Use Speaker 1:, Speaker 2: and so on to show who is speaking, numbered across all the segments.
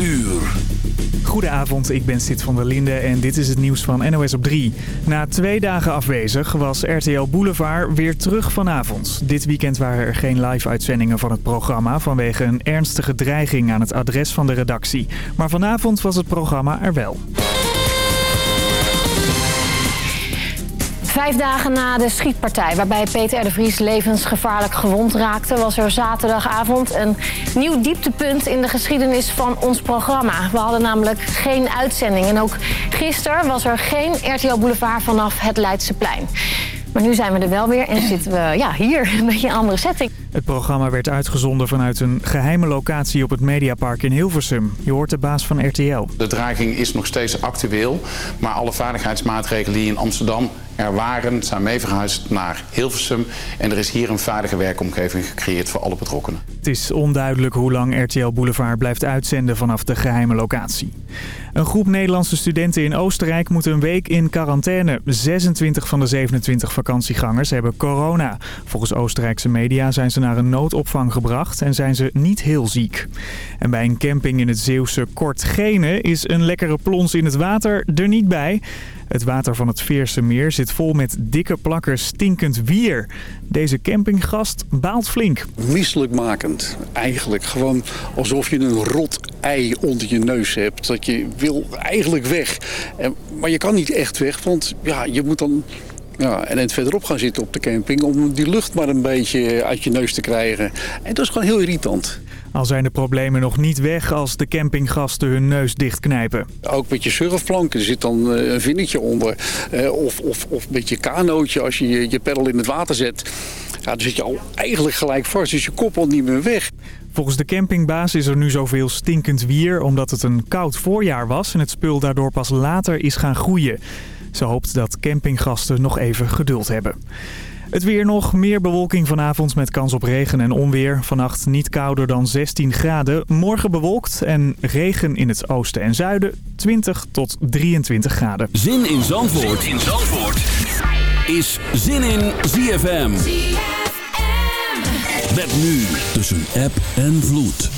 Speaker 1: uur.
Speaker 2: Goedenavond, ik ben Sid van der Linde en dit is het nieuws van NOS op 3. Na twee dagen afwezig was RTL Boulevard weer terug vanavond. Dit weekend waren er geen live-uitzendingen van het programma... vanwege een ernstige dreiging aan het adres van de redactie. Maar vanavond was het programma er wel.
Speaker 3: Vijf dagen na de schietpartij waarbij Peter R. de Vries levensgevaarlijk gewond raakte... was er zaterdagavond een nieuw dieptepunt in de geschiedenis van ons programma. We hadden namelijk geen uitzending. En ook gisteren was er geen RTL Boulevard vanaf het Leidseplein. Maar nu zijn we er wel weer en zitten we ja, hier, een beetje een andere setting.
Speaker 2: Het programma werd uitgezonden vanuit een geheime locatie op het Mediapark in Hilversum. Je hoort de baas van RTL.
Speaker 4: De dreiging is nog steeds actueel, maar alle veiligheidsmaatregelen die in Amsterdam er waren, zijn mee verhuisd naar Hilversum. En er is hier een veilige werkomgeving gecreëerd voor alle betrokkenen.
Speaker 2: Het is onduidelijk hoe lang RTL Boulevard blijft uitzenden vanaf de geheime locatie. Een groep Nederlandse studenten in Oostenrijk moet een week in quarantaine. 26 van de 27 vakantiegangers hebben corona. Volgens Oostenrijkse media zijn ze naar een noodopvang gebracht en zijn ze niet heel ziek. En bij een camping in het Zeeuwse Kortgene is een lekkere plons in het water er niet bij. Het water van het Veerse meer zit vol met dikke plakken stinkend wier. Deze campinggast baalt flink.
Speaker 5: Misselijkmakend eigenlijk. Gewoon alsof je een rot ei onder je neus hebt. Dat je wil eigenlijk weg. Maar je kan niet echt weg, want ja, je moet dan ja, en het verderop gaan zitten op de camping om die lucht maar een beetje uit je neus te krijgen. En dat is gewoon heel irritant.
Speaker 2: Al zijn de problemen nog niet weg als de campinggasten hun neus dichtknijpen.
Speaker 5: Ook met je surfplank, er zit dan eh, een vinnetje onder. Eh, of, of, of met je kanootje als je je peddel in het water zet. Ja, dan zit je al eigenlijk gelijk vast, dus je kop al niet meer weg.
Speaker 2: Volgens de campingbaas is er nu zoveel stinkend wier omdat het een koud voorjaar was... en het spul daardoor pas later is gaan groeien. Ze hoopt dat campinggasten nog even geduld hebben. Het weer nog, meer bewolking vanavond met kans op regen en onweer. Vannacht niet kouder dan 16 graden. Morgen bewolkt en regen in het oosten en zuiden 20 tot 23 graden.
Speaker 1: Zin in Zandvoort, zin in Zandvoort. is Zin in ZFM. ZFM. Met nu tussen app en vloed.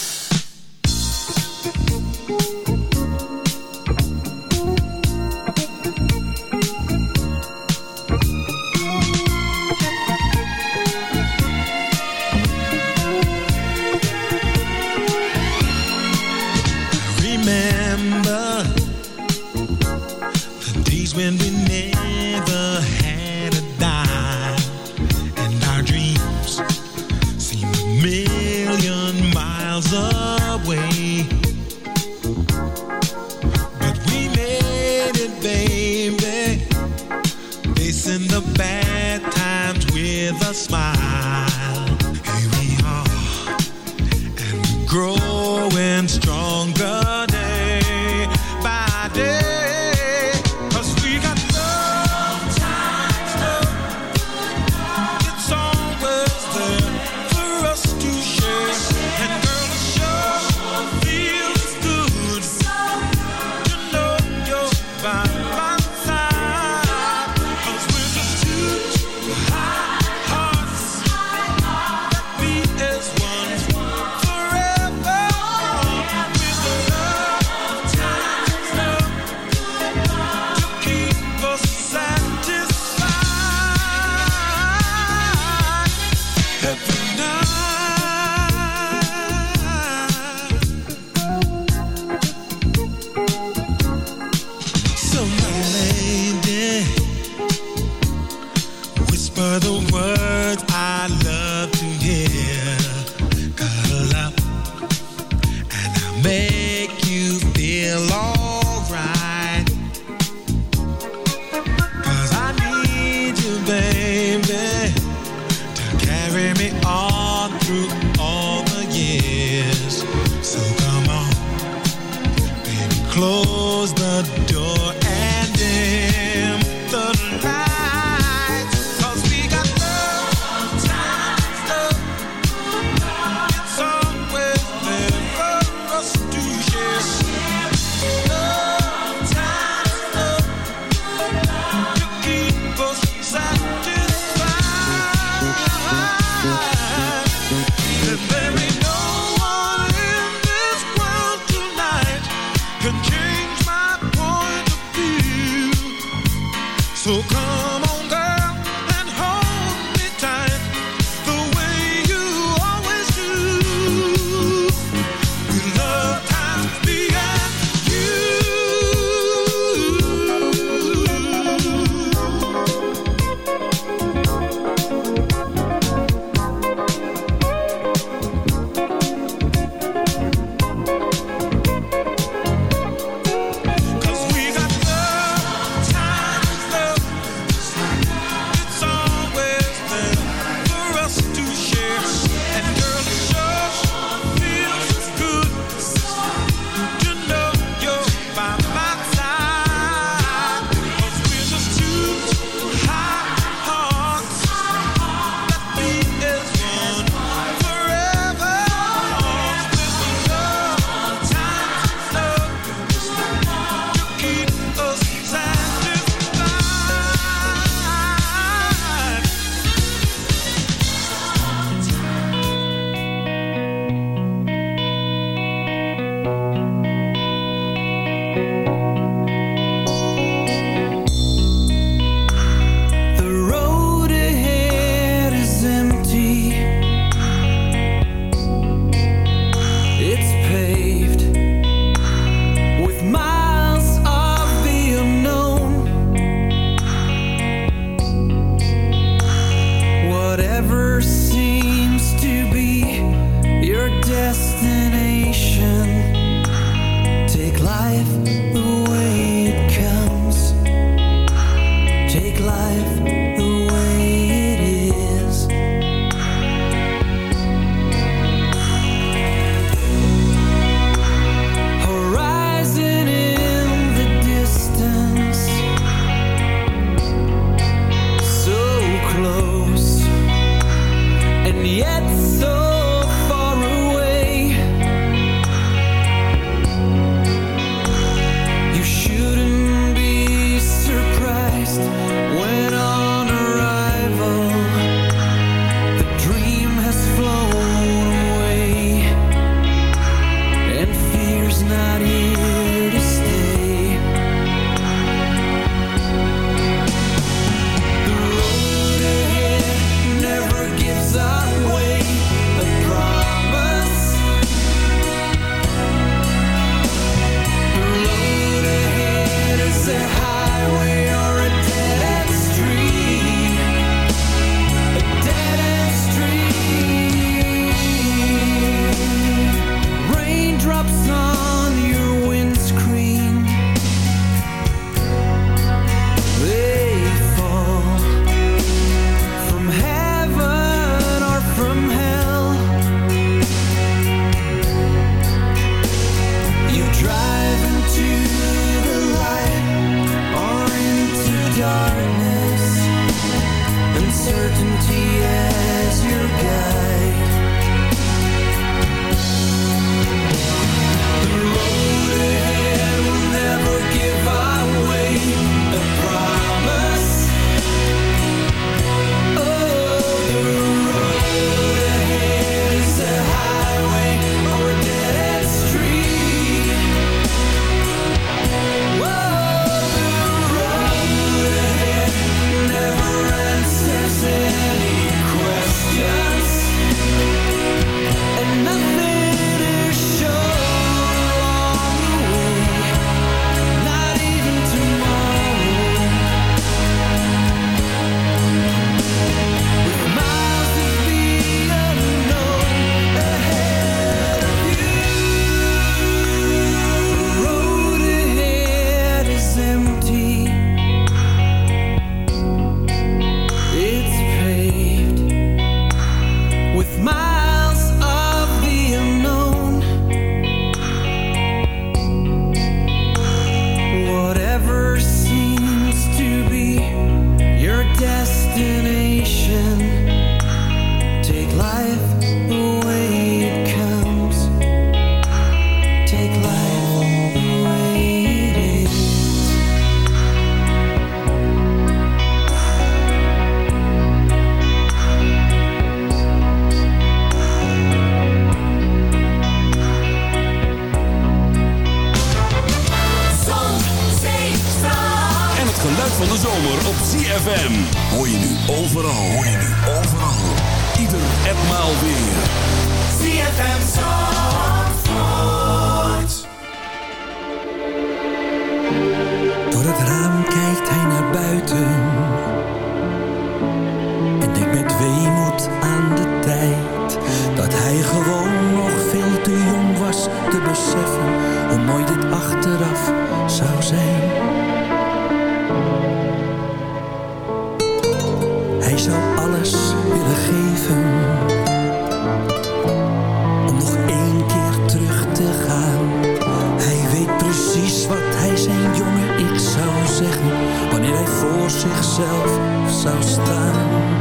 Speaker 1: Zichzelf zou staan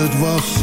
Speaker 1: het
Speaker 6: was,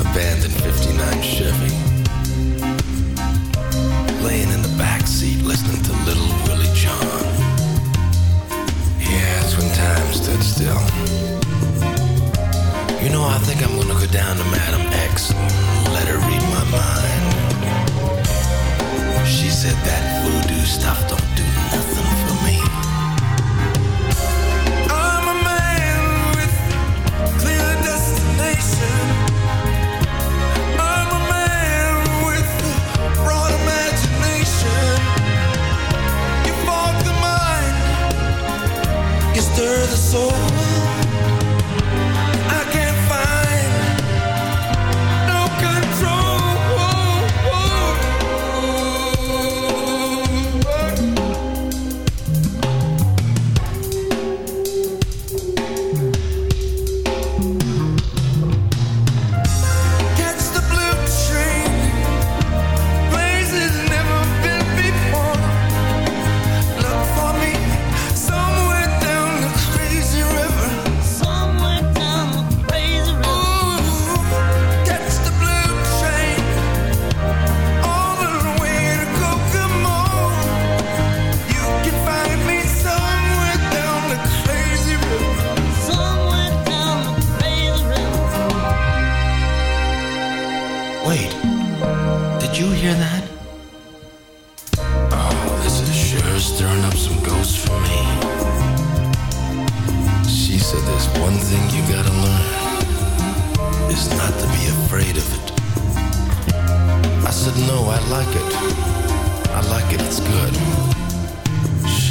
Speaker 7: abandoned 59 Chevy. Laying in the back
Speaker 8: seat listening to Little Willie John. Yeah, that's when time stood still. You know, I think I'm gonna go down to Madame X and let her read my mind. She said that voodoo stuff don't do nothing for me.
Speaker 9: stir the soul.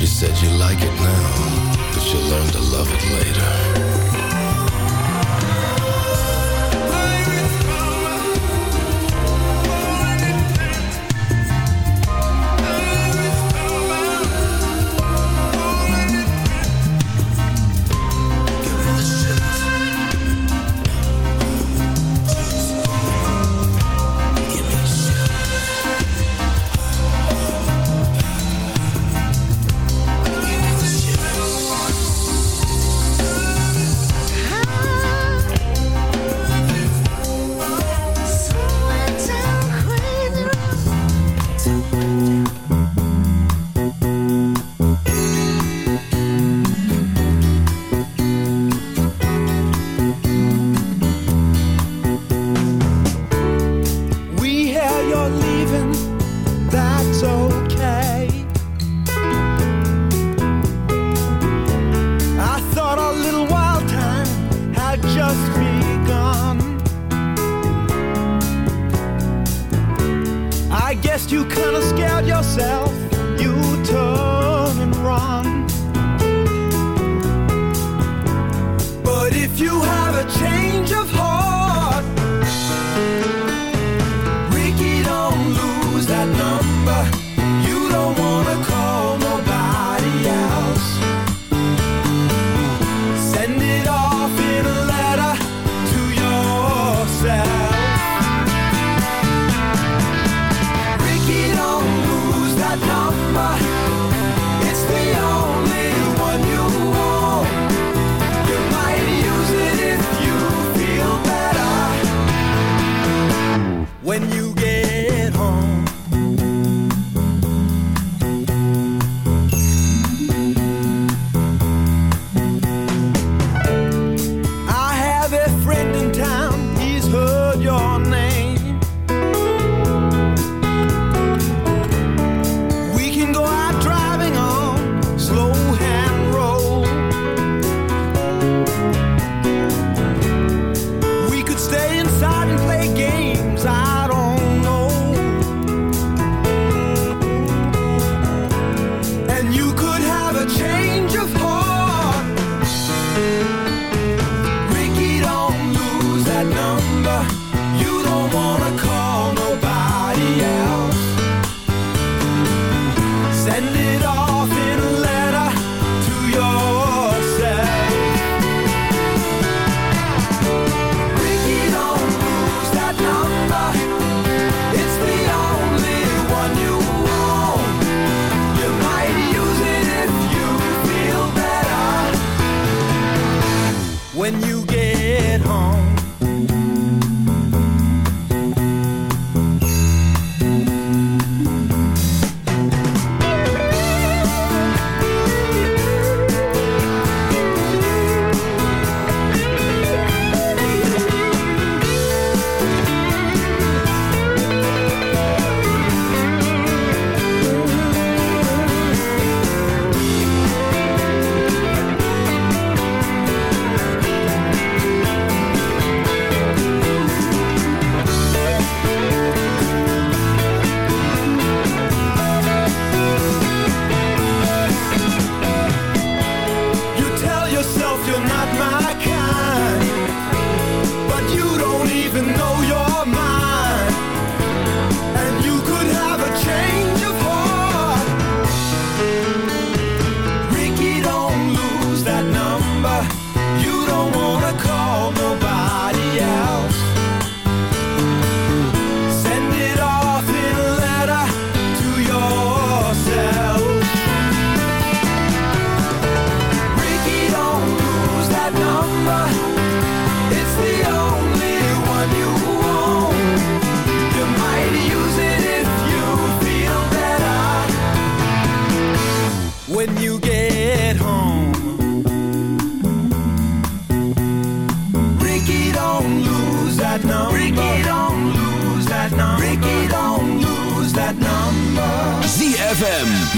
Speaker 9: You
Speaker 8: said you like it now, but you'll learn to love it later.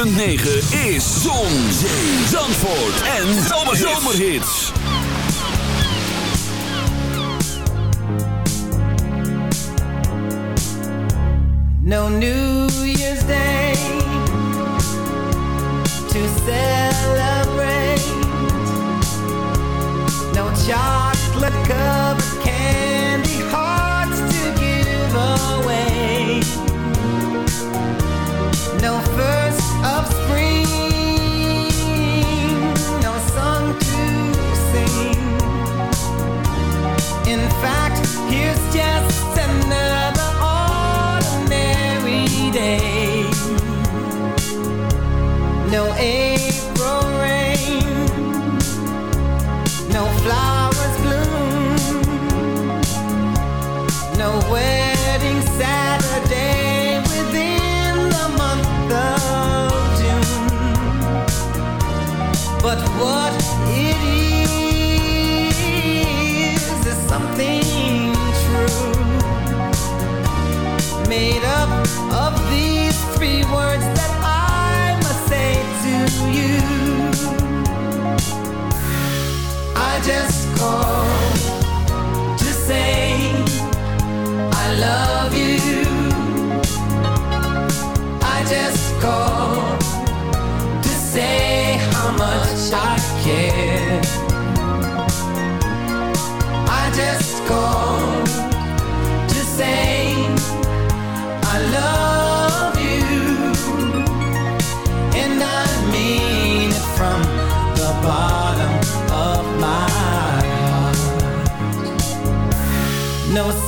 Speaker 10: 106.9 is Zon, Zee, Zandvoort en Zomerhits.
Speaker 11: No New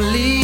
Speaker 12: lonely.